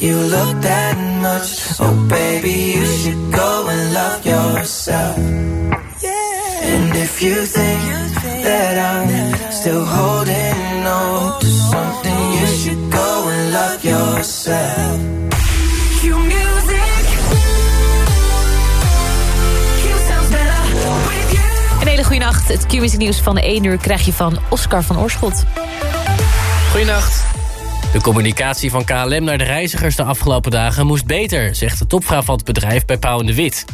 you look that much. Oh, baby, you should go and love yourself. And if you think that I'm still holding on to something, you should go and love yourself. Q music. Sounds better with you. Een hele goede nacht. Het Q-music nieuws van de 1 uur krijg je van Oscar van Oorschot. Goedenacht. De communicatie van KLM naar de reizigers de afgelopen dagen moest beter... zegt de topvrouw van het bedrijf bij Pauw en de Wit.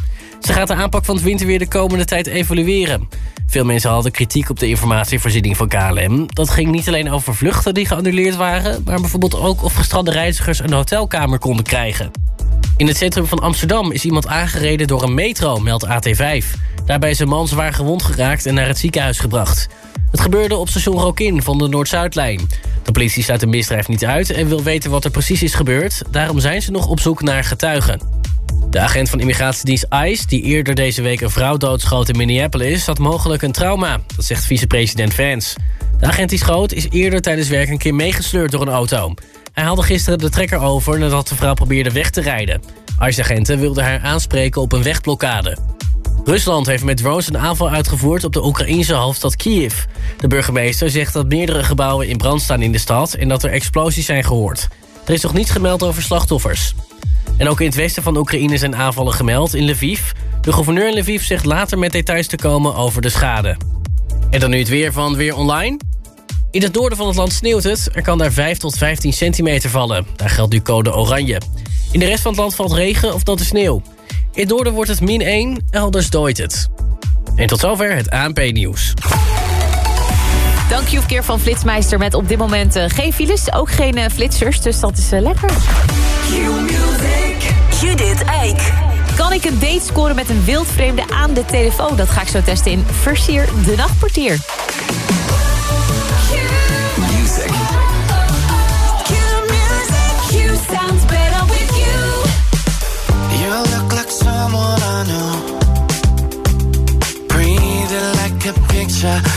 Ze gaat de aanpak van het winterweer de komende tijd evalueren. Veel mensen hadden kritiek op de informatievoorziening van KLM. Dat ging niet alleen over vluchten die geannuleerd waren... maar bijvoorbeeld ook of gestrande reizigers een hotelkamer konden krijgen. In het centrum van Amsterdam is iemand aangereden door een metro, meldt AT5. Daarbij is een man zwaar gewond geraakt en naar het ziekenhuis gebracht. Het gebeurde op station Rokin van de Noord-Zuidlijn. De politie sluit een misdrijf niet uit en wil weten wat er precies is gebeurd. Daarom zijn ze nog op zoek naar getuigen. De agent van immigratiedienst ICE, die eerder deze week een vrouw doodschoot in Minneapolis... had mogelijk een trauma, dat zegt vicepresident Vance. De agent die schoot is eerder tijdens werk een keer meegesleurd door een auto. Hij haalde gisteren de trekker over nadat de vrouw probeerde weg te rijden. ICE-agenten wilden haar aanspreken op een wegblokkade. Rusland heeft met drones een aanval uitgevoerd op de Oekraïnse hoofdstad Kiev. De burgemeester zegt dat meerdere gebouwen in brand staan in de stad... en dat er explosies zijn gehoord. Er is nog niets gemeld over slachtoffers. En ook in het westen van Oekraïne zijn aanvallen gemeld, in Lviv. De gouverneur in Lviv zegt later met details te komen over de schade. En dan nu het weer van Weer Online. In het noorden van het land sneeuwt het. Er kan daar 5 tot 15 centimeter vallen. Daar geldt nu code oranje. In de rest van het land valt regen of natte sneeuw. In het noorden wordt het min 1, elders dooit het. En tot zover het ANP-nieuws. Dank je verkeer van Flitsmeister met op dit moment eh, geen files, ook geen eh, flitsers, dus dat is eh, lekker. Q music. Judith Eik. Kan ik een date scoren met een wildvreemde aan de telefoon? Dat ga ik zo testen in Versier de Nachtportier. A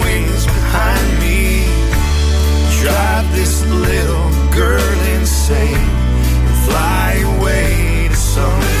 drive this little girl insane, and fly away to someone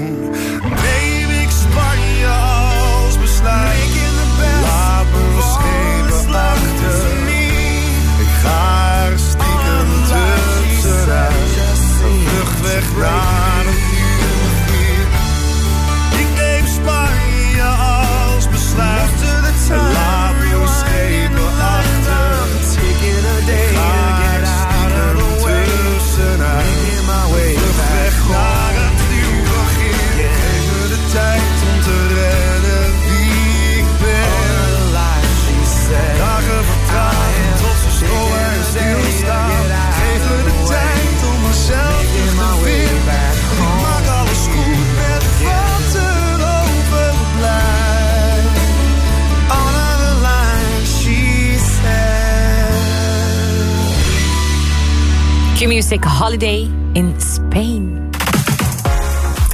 ga er stiekem tussenuit. Vlucht weg naar Q-Music Holiday in Spain.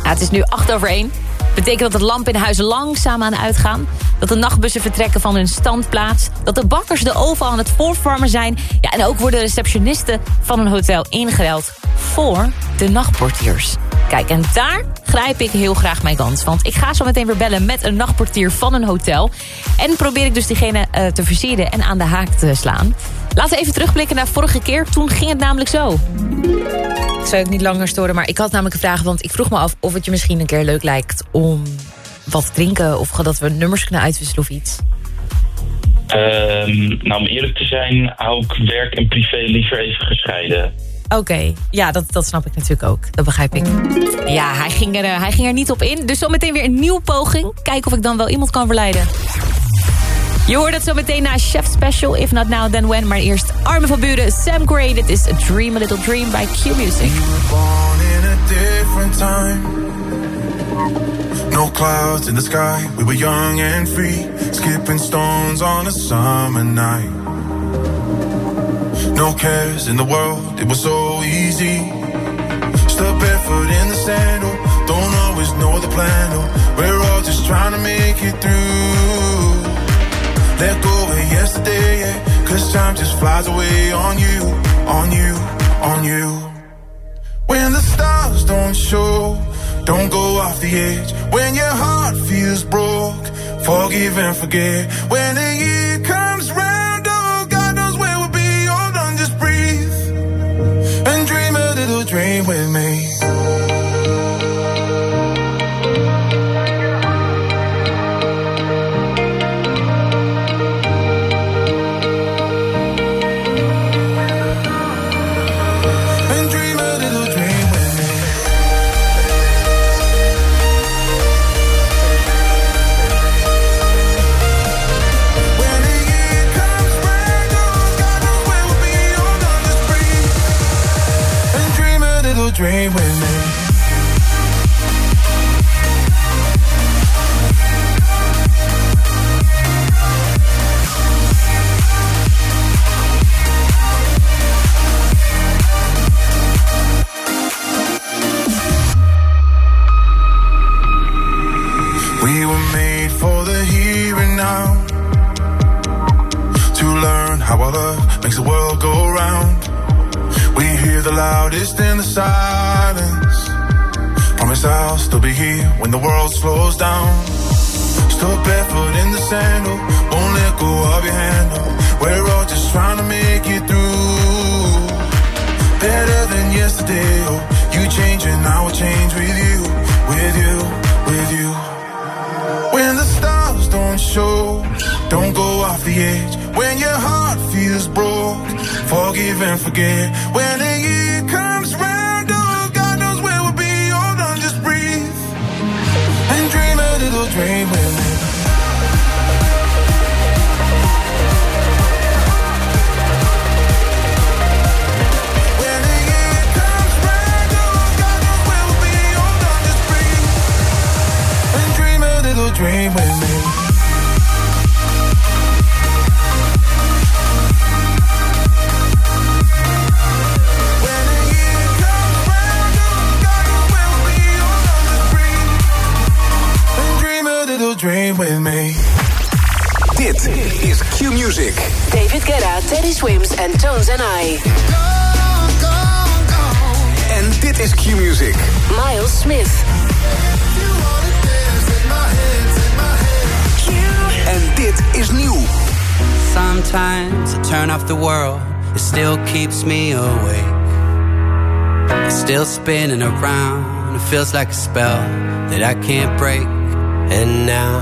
Het is nu 8 over 1. Betekent dat de lampen in huis langzaam aan uitgaan. Dat de nachtbussen vertrekken van hun standplaats. Dat de bakkers de oven aan het voorverwarmen zijn. Ja, en ook worden receptionisten van een hotel ingereld voor de nachtportiers. Kijk, en daar grijp ik heel graag mijn kans. Want ik ga zo meteen weer bellen met een nachtportier van een hotel. En probeer ik dus diegene eh, te versieren en aan de haak te slaan. Laten we even terugblikken naar vorige keer. Toen ging het namelijk zo. Ik zou ik niet langer storen, maar ik had namelijk een vraag... want ik vroeg me af of het je misschien een keer leuk lijkt... om wat te drinken of dat we nummers kunnen uitwisselen of iets. Ehm, nou, om eerlijk te zijn, hou ik werk en privé liever even gescheiden. Oké, ja, dat, dat snap ik natuurlijk ook. Dat begrijp ik. Ja, hij ging, er, eh, hij ging er niet op in. Dus zometeen weer een nieuwe poging. Kijken of ik dan wel iemand kan verleiden. Je hoort het zo meteen na Chef Special. If not now, then when. Maar eerst Armin van Buren, Sam Gray. Dit is A Dream, A Little Dream by Q-Music. born in a different time. No clouds in the sky, we were young and free, skipping stones on a summer night. No cares in the world, it was so easy. Step barefoot in the sandal, don't always know the plan. Oh, we're all just trying to make it through. Let go of yesterday, yeah, cause time just flies away on you, on you, on you. When the stars don't show, Don't go off the edge when your heart feels broke. Forgive and forget when the year with me. Dit is Q Music. David Guetta, Teddy Swims en Tones and I. En dit is Q Music. Miles Smith. En dit is nieuw. Sometimes I turn off the world, it still keeps me awake. It's still spinning around, it feels like a spell that I can't break. And now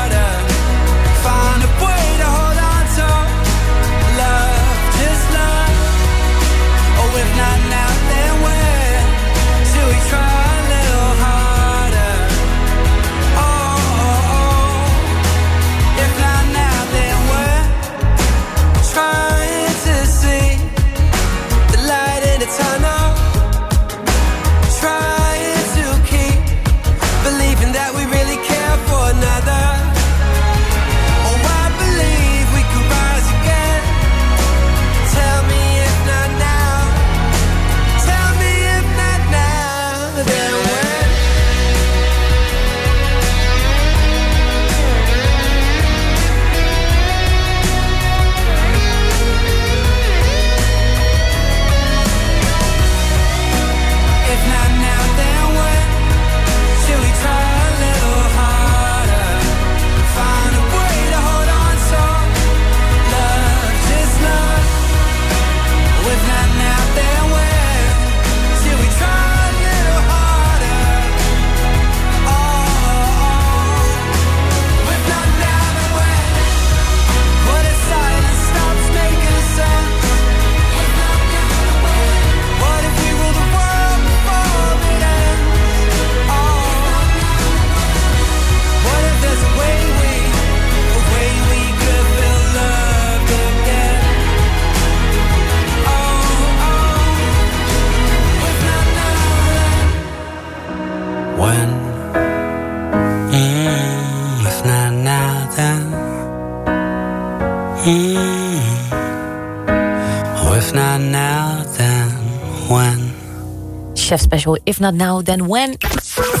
Not now, then when?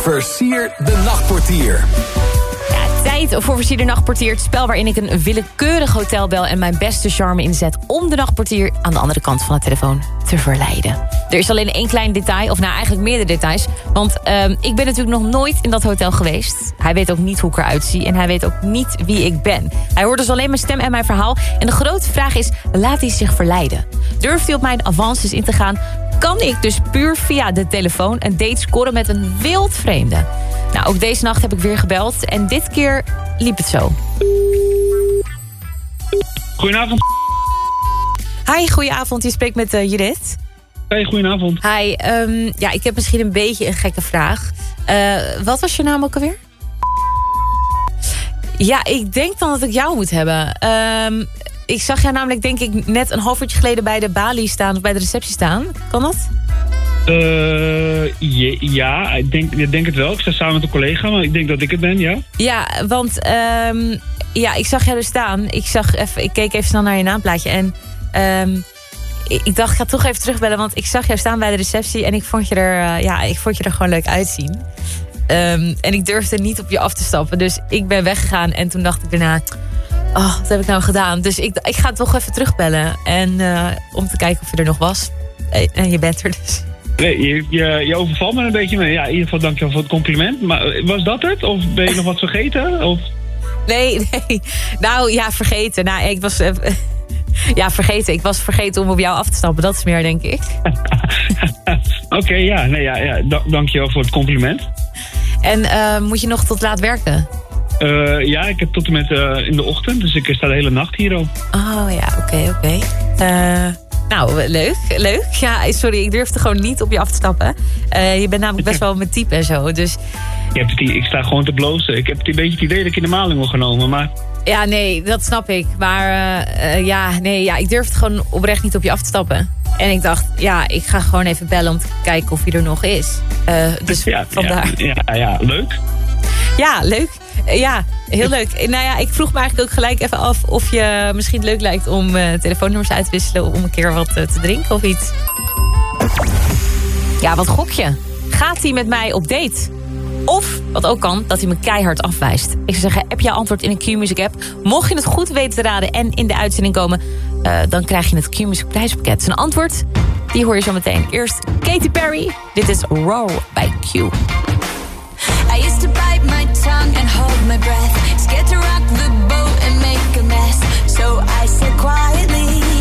Versier de nachtportier. Ja, tijd voor Versierde Nachtportier. Het spel waarin ik een willekeurig hotel bel... en mijn beste charme inzet om de nachtportier... aan de andere kant van de telefoon te verleiden. Er is alleen één klein detail, of nou eigenlijk meerdere details. Want ehm, ik ben natuurlijk nog nooit in dat hotel geweest. Hij weet ook niet hoe ik eruit zie en hij weet ook niet wie ik ben. Hij hoort dus alleen mijn stem en mijn verhaal. En de grote vraag is, laat hij zich verleiden? Durft hij op mijn avances in te gaan? Kan ik dus puur via de telefoon een date scoren met een wild vreemde? Nou, ook deze nacht heb ik weer gebeld en dit keer liep het zo. Goedenavond. Hi, goedenavond. Je spreekt met uh, Judith. Hey, goedenavond. Hi, um, ja, ik heb misschien een beetje een gekke vraag. Uh, wat was je naam ook alweer? Ja, ik denk dan dat ik jou moet hebben. Um, ik zag jou namelijk, denk ik, net een half uurtje geleden bij de balie staan... of bij de receptie staan. Kan dat? Uh, ja, ik denk, ik denk het wel. Ik sta samen met een collega, maar ik denk dat ik het ben, ja. Ja, want um, ja, ik zag jou er staan. Ik, zag even, ik keek even snel naar je naamplaatje en... Um, ik dacht, ik ga toch even terugbellen, want ik zag jou staan bij de receptie... en ik vond je er, uh, ja, ik vond je er gewoon leuk uitzien. Um, en ik durfde niet op je af te stappen. Dus ik ben weggegaan en toen dacht ik daarna... Oh, wat heb ik nou gedaan? Dus ik, ik ga toch even terugbellen. En uh, om te kijken of je er nog was. En je bent er dus. Nee, je, je, je overvalt me een beetje mee. Ja, in ieder geval dankjewel voor het compliment. Maar was dat het? Of ben je nog wat vergeten? Of... Nee, nee. Nou ja, vergeten. Nou, ik was... Uh, ja, vergeten. Ik was vergeten om op jou af te stappen. Dat is meer, denk ik. Oké, okay, ja. Nee, ja, ja. Dankjewel voor het compliment. En uh, moet je nog tot laat werken? Uh, ja, ik heb tot en met uh, in de ochtend. Dus ik sta de hele nacht hier al. Oh ja, oké, okay, oké. Okay. Nou, leuk, leuk. Ja, sorry, ik durfde gewoon niet op je af te stappen. Je bent namelijk best wel mijn type en zo, dus... Je hebt het, ik sta gewoon te blozen. Ik heb het een beetje het idee dat ik in de maling wil genomen, maar... Ja, nee, dat snap ik. Maar ja, nee, ja, ik durfde gewoon oprecht niet op je af te stappen. En ik dacht, ja, ik ga gewoon even bellen om te kijken of hij er nog is. Dus ja, vandaar. Ja, ja, ja, leuk. Ja, leuk. Ja, heel leuk. Nou ja, ik vroeg me eigenlijk ook gelijk even af of je misschien leuk lijkt om uh, telefoonnummers uit te wisselen om een keer wat uh, te drinken of iets. Ja, wat gok je? Gaat hij met mij op date? Of, wat ook kan, dat hij me keihard afwijst. Ik zou zeggen, heb je antwoord in een Q-Music app? Mocht je het goed weten te raden en in de uitzending komen... Uh, dan krijg je het Q-Music prijspakket. Zijn antwoord, die hoor je zo meteen. Eerst Katy Perry. Dit is Raw bij Q. I used to tongue and hold my breath. Scared to rock the boat and make a mess. So I said quietly,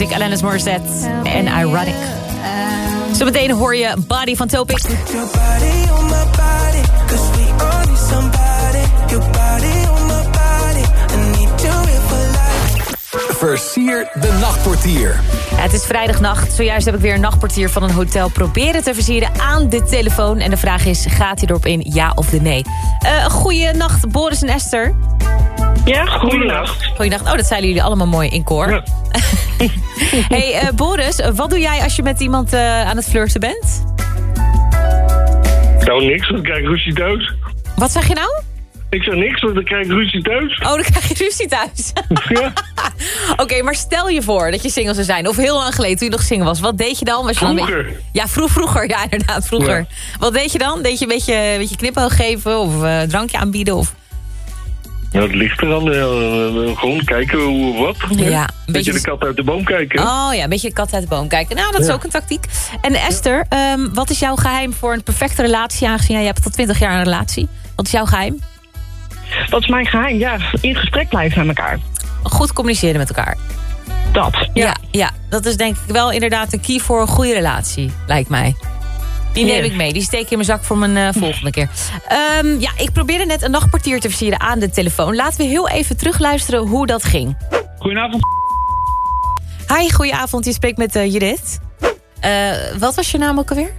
you. Q-Music, Alanis Morissette en Ironic. Zometeen hoor je Body van Topic. Your body on my body, cause we all need somebody. Your body on my body, I need you here for life. Versier de nachtportier. Ja, het is vrijdagnacht. Zojuist heb ik weer een nachtportier van een hotel proberen te versieren aan de telefoon. En de vraag is, gaat hij erop in ja of de nee? Uh, goeienacht, Boris en Esther. Ja, goeienacht. Goeienacht. Oh, dat zeiden jullie allemaal mooi in koor. hey, uh, Boris, wat doe jij als je met iemand uh, aan het flirten bent? Nou, niks, want dan krijg ik ruzie thuis. Wat zeg je nou? Ik zeg niks, want dan krijg ik ruzie thuis. Oh, dan krijg je ruzie thuis. ja. Oké, okay, maar stel je voor dat je single zou zijn. Of heel lang geleden toen je nog single was. Wat deed je dan? Was je vroeger. Dan. Ja, vroeg, vroeger. Ja, inderdaad, vroeger. Ja. Wat deed je dan? Deed je een beetje, een beetje knipoog geven? Of uh, drankje aanbieden? Of... Ja, het ligt er dan. Uh, gewoon kijken hoe wat. Ja, een beetje de kat uit de boom kijken. Oh ja, een beetje de kat uit de boom kijken. Nou, dat is ja. ook een tactiek. En Esther, ja. um, wat is jouw geheim voor een perfecte relatie? Aangezien jij hebt tot 20 jaar een relatie. Wat is jouw geheim? Wat is mijn geheim? Ja, in gesprek blijven met elkaar. Goed communiceren met elkaar. Dat, ja. ja. Ja, dat is denk ik wel inderdaad een key voor een goede relatie, lijkt mij. Die neem ik mee. Die steek ik in mijn zak voor mijn uh, volgende keer. Um, ja, ik probeerde net een nachtportier te versieren aan de telefoon. Laten we heel even terugluisteren hoe dat ging. Goedenavond. Hi, goedenavond. Je spreekt met uh, Judith. Uh, wat was je naam ook alweer?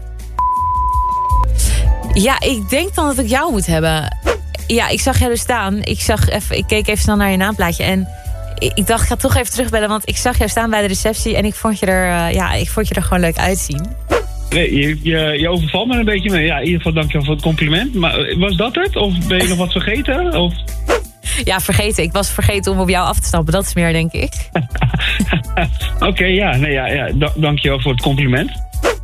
Ja, ik denk dan dat ik jou moet hebben. Ja, ik zag jou er staan. Ik, zag even, ik keek even snel naar je naamplaatje en ik dacht, ik ga toch even terugbellen, want ik zag jou staan bij de receptie en ik vond je er, uh, ja, ik vond je er gewoon leuk uitzien. Nee, je, je, je overvalt me een beetje mee. Ja, in ieder geval dankjewel voor het compliment. Maar was dat het? Of ben je nog wat vergeten? Of... Ja, vergeten. Ik was vergeten om op jou af te stappen. Dat is meer, denk ik. Oké, okay, ja. Nee, ja, ja. Da dankjewel voor het compliment.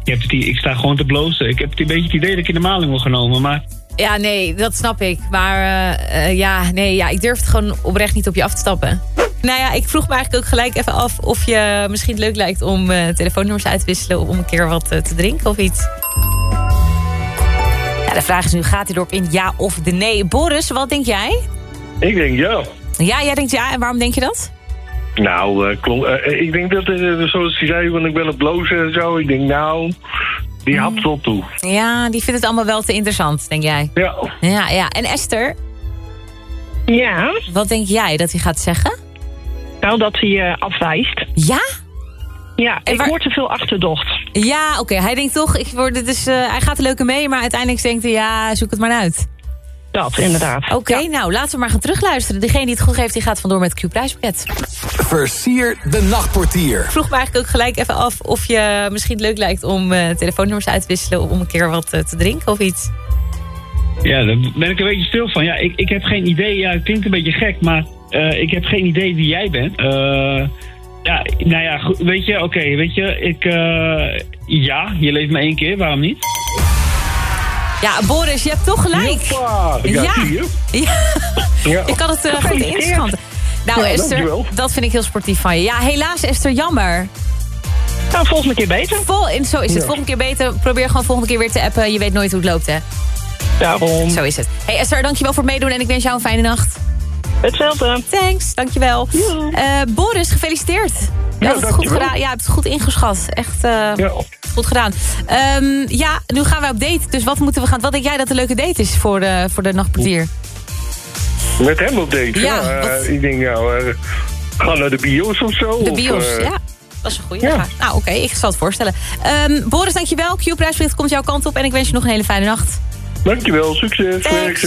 Ik, heb het, ik sta gewoon te blozen. Ik heb het een beetje het idee dat ik in de maling word genomen, maar... Ja, nee, dat snap ik. Maar uh, uh, ja, nee, ja, ik durf het gewoon oprecht niet op je af te stappen. Nou ja, ik vroeg me eigenlijk ook gelijk even af of je misschien leuk lijkt om uh, telefoonnummers uit te wisselen om een keer wat uh, te drinken of iets. Ja, de vraag is nu, gaat hij erop in ja of de nee? Boris, wat denk jij? Ik denk ja. Ja, jij denkt ja. En waarom denk je dat? Nou, uh, ik denk dat, zoals hij zei, want ik ben het blozen en zo. Ik denk nou, die hapt wel toe. Ja, die vindt het allemaal wel te interessant, denk jij? Ja. Ja, ja. En Esther? Ja? Wat denk jij dat hij gaat zeggen? Nou, dat hij je afwijst. Ja? Ja, ik waar... hoor te veel achterdocht. Ja, oké. Okay. Hij denkt toch, ik word, dit is, uh, hij gaat er leuke mee, maar uiteindelijk denkt hij, ja, zoek het maar uit. Dat, inderdaad. Oké, okay, ja. nou, laten we maar gaan terugluisteren. Degene die het goed geeft, die gaat vandoor met het Q-prijspakket. Versier de nachtportier. Ik vroeg me eigenlijk ook gelijk even af of je misschien leuk lijkt om uh, telefoonnummers uit te wisselen... om een keer wat uh, te drinken of iets. Ja, daar ben ik een beetje stil van. Ja, ik, ik heb geen idee. Ja, het klinkt een beetje gek, maar uh, ik heb geen idee wie jij bent. Uh, ja, nou ja, goed, weet je, oké, okay, weet je, ik, uh, ja, je leeft maar één keer, waarom niet? Ja, Boris, je hebt toch gelijk. Ja, ja. ja. ja. ik had het uh, goed ingeschat. Nou, ja, Esther, dankjewel. dat vind ik heel sportief van je. Ja, helaas, Esther, jammer. Nou, volgende keer beter. Vol, zo is het. Ja. Volgende keer beter. Probeer gewoon volgende keer weer te appen. Je weet nooit hoe het loopt, hè? Daarom. Zo is het. Hey Esther, dankjewel voor het meedoen en ik wens jou een fijne nacht. Hetzelfde. Thanks, dankjewel. Ja. Uh, Boris, gefeliciteerd. Je ja, hebt het goed gedaan. Ja, hebt het goed ingeschat. Echt uh, ja. Goed gedaan. Um, ja, nu gaan wij op date. Dus wat moeten we gaan? Wat denk jij dat een leuke date is voor de, voor de nachtportier? Met hem op date? Ja. Uh, ik denk nou, uh, ga naar de bios of zo. De bios, of, ja. Dat is een goede. Ja. Nou, oké, okay, ik zal het voorstellen. Um, Boris, dankjewel. Q-prijsplicht komt jouw kant op. En ik wens je nog een hele fijne nacht. Dankjewel, succes. Thanks.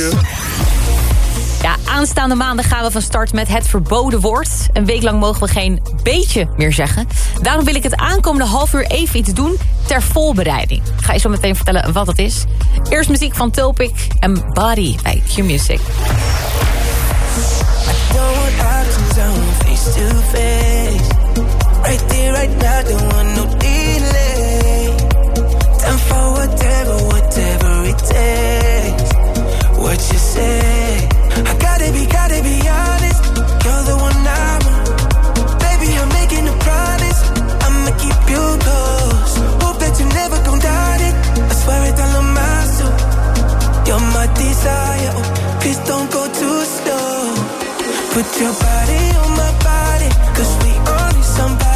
Ja, aanstaande maanden gaan we van start met het verboden woord. Een week lang mogen we geen beetje meer zeggen. Daarom wil ik het aankomende half uur even iets doen ter voorbereiding. Ik ga je zo meteen vertellen wat het is. Eerst muziek van Tulpik en Body bij Q-Music. Right for whatever, whatever it. What you say? Gotta be, gotta be honest. You're the one I want. Baby, I'm making a promise. I'ma keep you close. Hope that you never gon' doubt it. I swear it all on my soul. You're my desire. Oh, please don't go too slow. Put your body on my body. Cause we need somebody.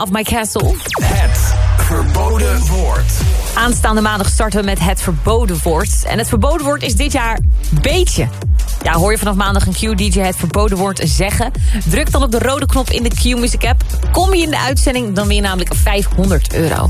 Of My Castle. Het verboden woord. Aanstaande maandag starten we met het verboden woord. En het verboden woord is dit jaar beetje. Ja, hoor je vanaf maandag een Q-DJ het verboden woord zeggen? Druk dan op de rode knop in de Q-Music app. Kom je in de uitzending, dan win je namelijk 500 euro.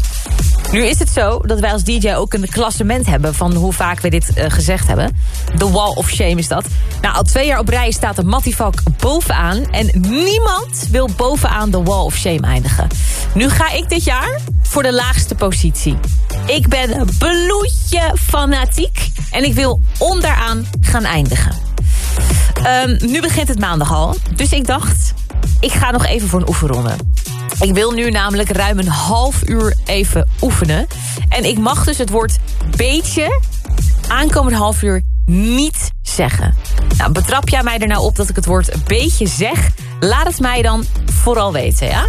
Nu is het zo dat wij als DJ ook een klassement hebben... van hoe vaak we dit uh, gezegd hebben. The Wall of Shame is dat. Nou, al twee jaar op rij staat de Mattifalk bovenaan... en niemand wil bovenaan de Wall of Shame eindigen. Nu ga ik dit jaar voor de laagste positie. Ik ben bloedje fanatiek en ik wil onderaan gaan eindigen. Um, nu begint het maandag al, dus ik dacht... ik ga nog even voor een oefenronde. Ik wil nu namelijk ruim een half uur even oefenen. En ik mag dus het woord beetje aankomend half uur niet zeggen. Nou, betrap jij mij er nou op dat ik het woord beetje zeg? Laat het mij dan vooral weten, ja?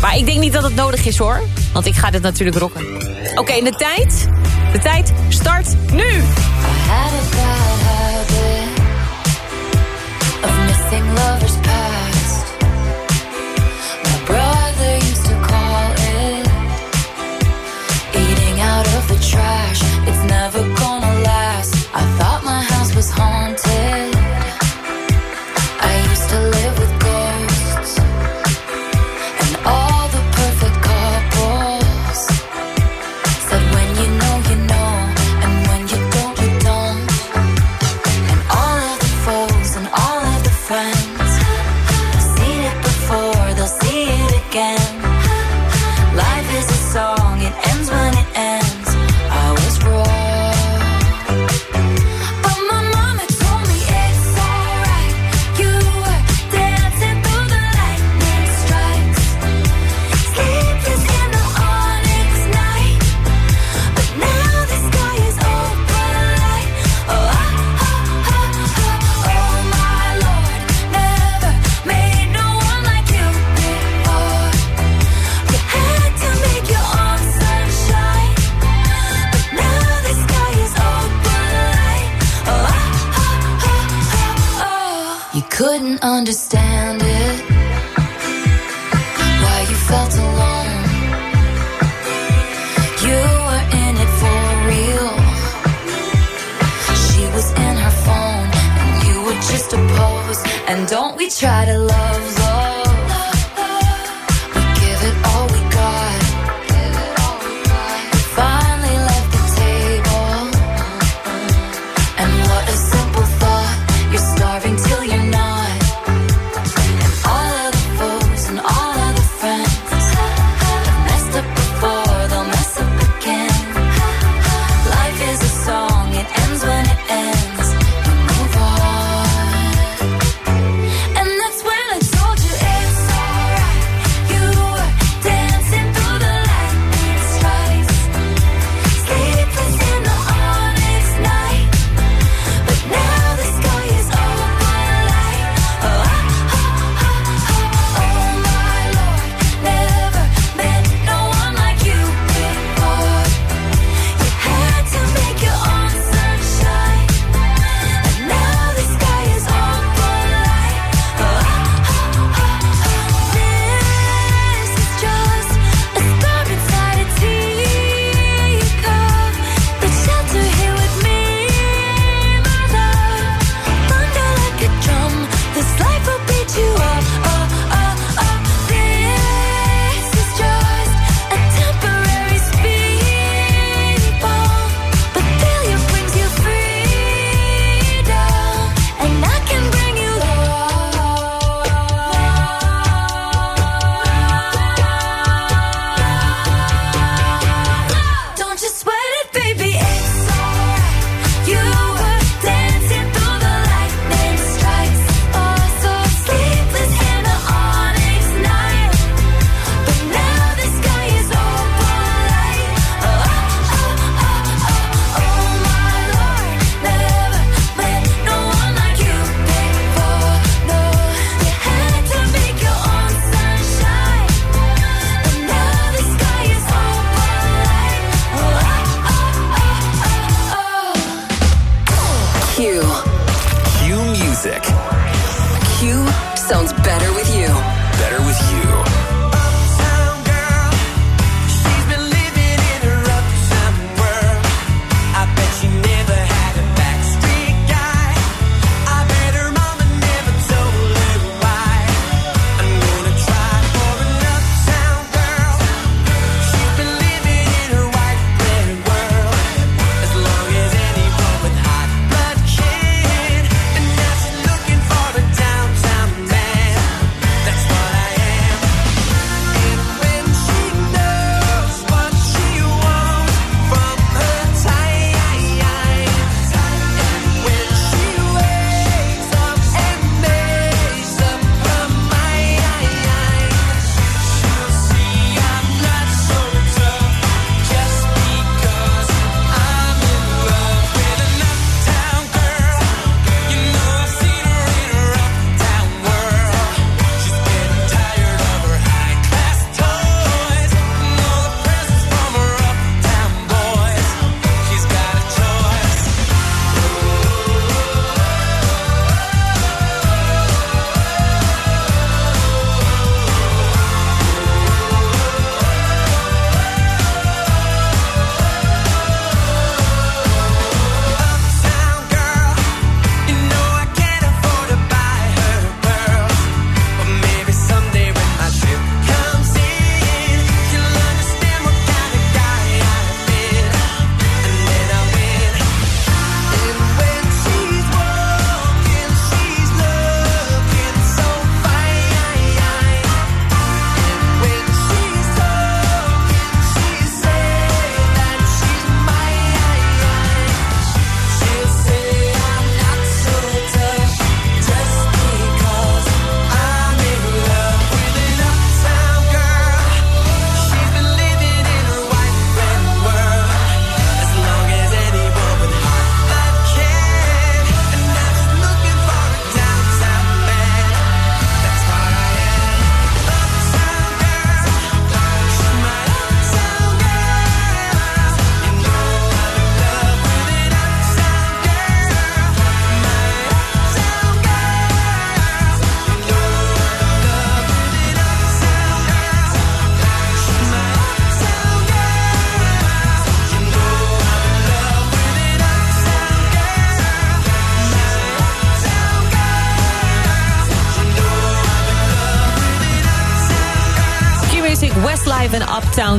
Maar ik denk niet dat het nodig is, hoor. Want ik ga dit natuurlijk rocken. Oké, de tijd? De tijd start nu!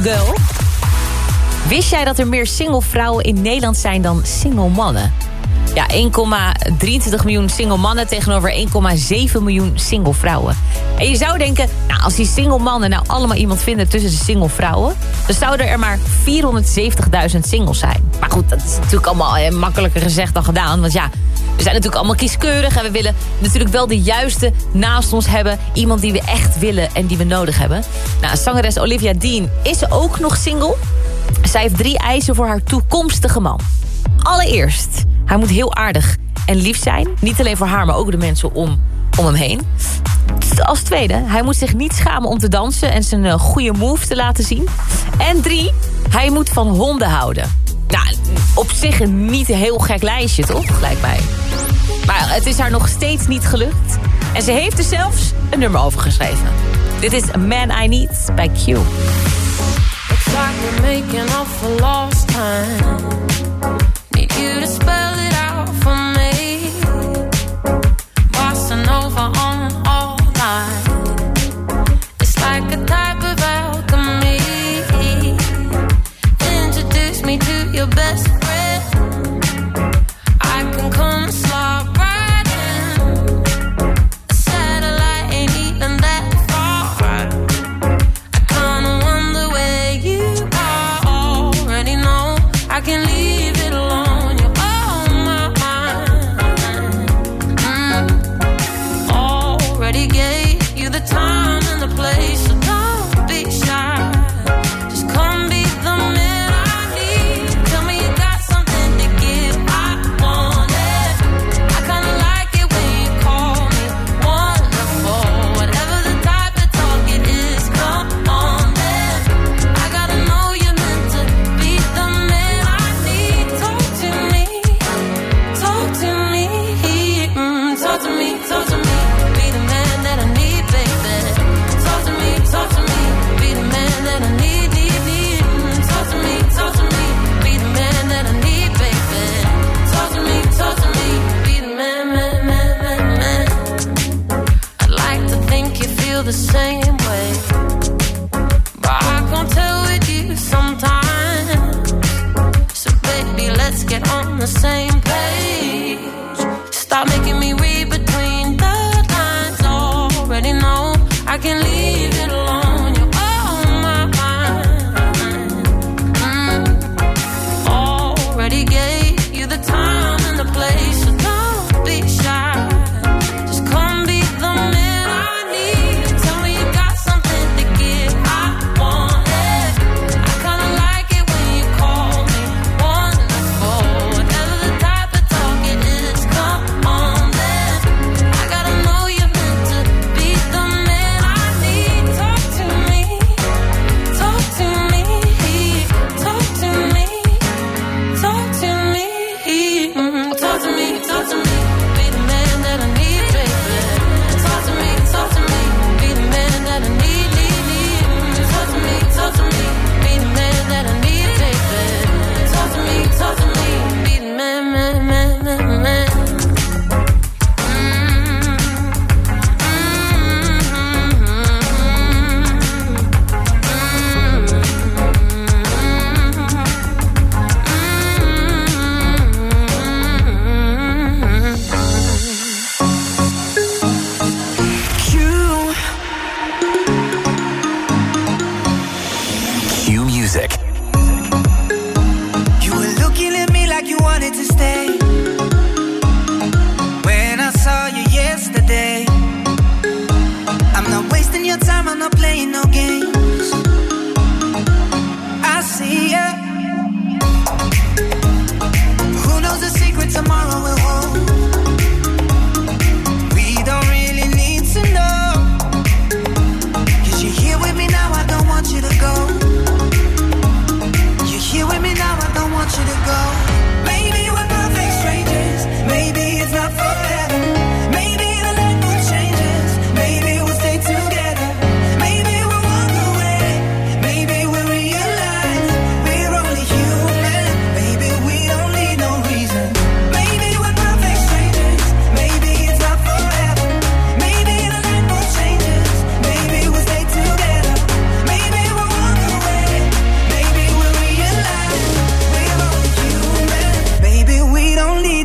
Girl. Wist jij dat er meer single vrouwen in Nederland zijn dan single mannen? Ja, 1,23 miljoen single mannen tegenover 1,7 miljoen single vrouwen. En je zou denken, nou, als die single mannen nou allemaal iemand vinden tussen de single vrouwen... dan zouden er maar 470.000 singles zijn. Maar goed, dat is natuurlijk allemaal eh, makkelijker gezegd dan gedaan. Want ja, we zijn natuurlijk allemaal kieskeurig en we willen natuurlijk wel de juiste naast ons hebben. Iemand die we echt willen en die we nodig hebben. Nou, zangeres Olivia Dean is ook nog single. Zij heeft drie eisen voor haar toekomstige man. Allereerst, hij moet heel aardig en lief zijn. Niet alleen voor haar, maar ook de mensen om, om hem heen. Als tweede, hij moet zich niet schamen om te dansen... en zijn eh, goede move te laten zien. En drie, hij moet van honden houden. Nou, op zich een niet heel gek lijstje, toch? gelijk mij. Maar het is haar nog steeds niet gelukt. En ze heeft er zelfs een nummer over geschreven. Dit is A Man I Need by Q. Looks like we're making up for lost time. Need you to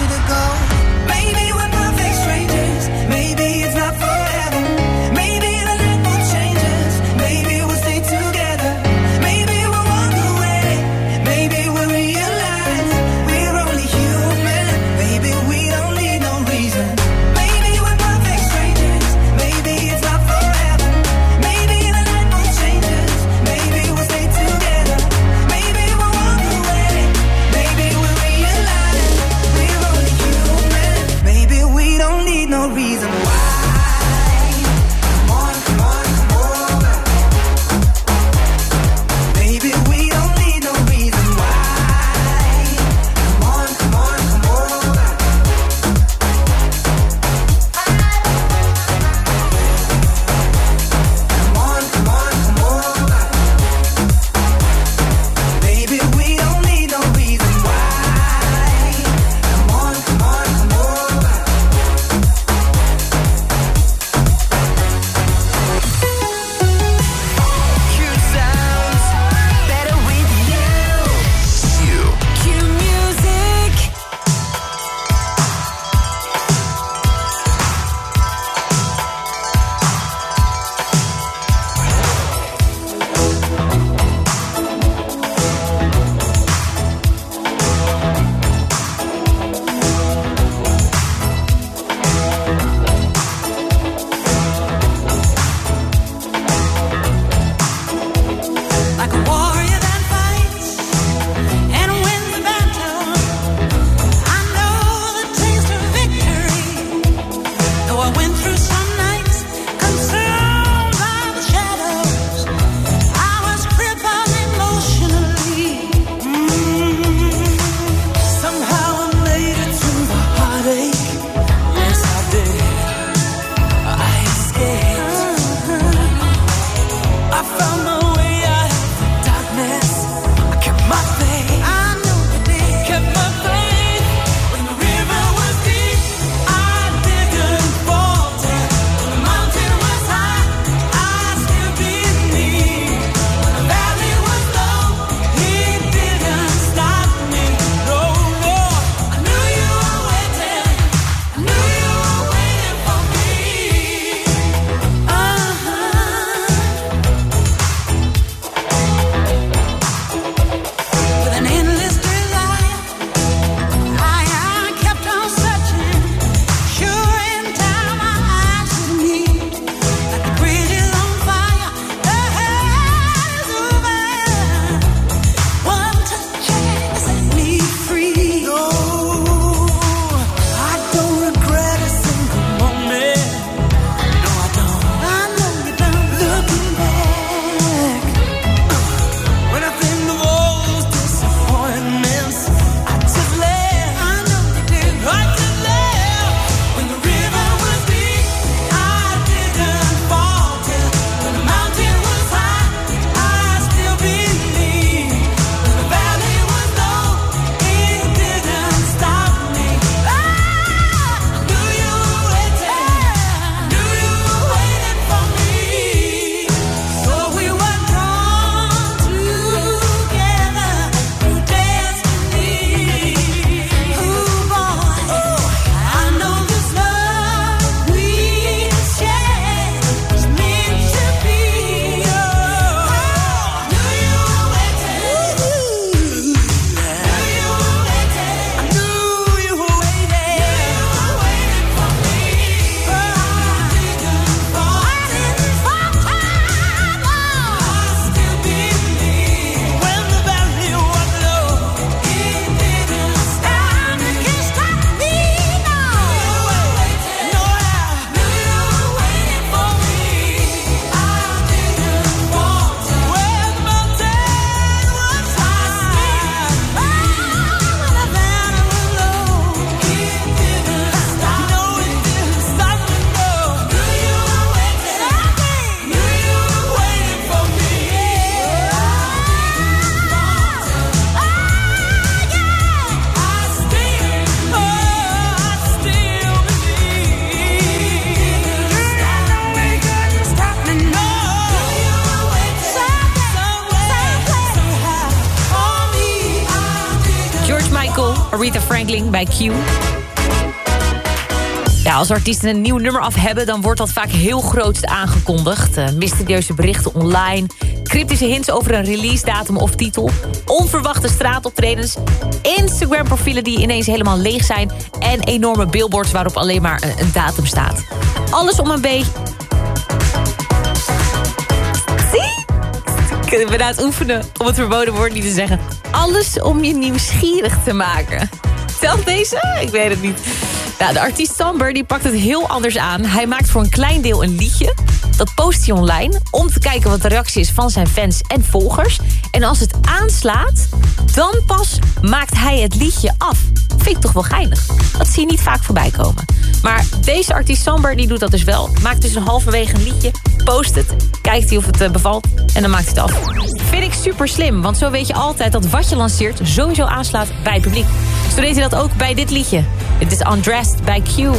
you to go. Bij Q. Als artiesten een nieuw nummer af hebben... dan wordt dat vaak heel groots aangekondigd. Uh, mysterieuze berichten online... cryptische hints over een release datum of titel... onverwachte straatoptredens... Instagram-profielen die ineens helemaal leeg zijn... en enorme billboards waarop alleen maar een, een datum staat. Alles om een beetje... Zie? Ik ben aan het oefenen om het verboden woord niet te zeggen. Alles om je nieuwsgierig te maken. Telt deze? Ik weet het niet. Nou, de artiest Samber die pakt het heel anders aan. Hij maakt voor een klein deel een liedje. Dat post hij online om te kijken wat de reactie is van zijn fans en volgers. En als het aanslaat, dan pas maakt hij het liedje af. Vind ik toch wel geinig. Dat zie je niet vaak voorbij komen. Maar deze artiest Samber die doet dat dus wel. Maakt dus een halverwege een liedje, post het, kijkt hij of het eh, bevalt en dan maakt hij het af. Vind ik super slim, want zo weet je altijd dat wat je lanceert sowieso aanslaat bij het publiek. Zo deed hij dat ook bij dit liedje. Dit is Undressed bij Q.